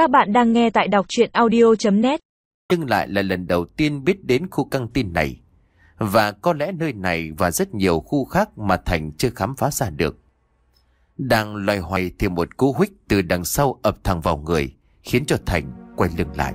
Các bạn đang nghe tại đọc chuyện audio.net Nhưng lại là lần đầu tiên biết đến khu căng tin này. Và có lẽ nơi này và rất nhiều khu khác mà Thành chưa khám phá ra được. Đang loay hoay thì một cú huyết từ đằng sau ập thẳng vào người, khiến cho Thành quay lưng lại.